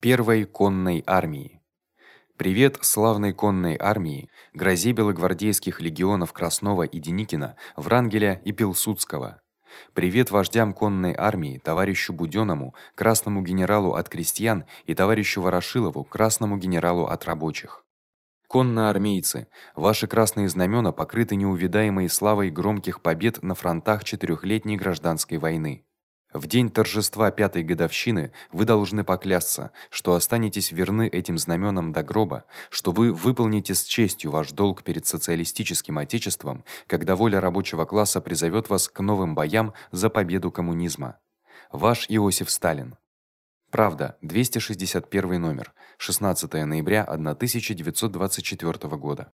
первой конной армии. Привет славной конной армии, грозе белогвардейских легионов Краснова и Деникина, Врангеля и Пилсудского. Привет вождям конной армии, товарищу Будённому, красному генералу от крестьян и товарищу Ворошилову, красному генералу от рабочих. Конноармейцы, ваши красные знамена покрыты неувидаемой славой громких побед на фронтах четырехлетней гражданской войны. В день торжества пятой годовщины вы должны поклясться, что останетесь верны этим знаменам до гроба, что вы выполните с честью ваш долг перед социалистическим отечеством, когда воля рабочего класса призовёт вас к новым боям за победу коммунизма. Ваш Иосиф Сталин. Правда, 261 номер. 16 ноября 1924 года.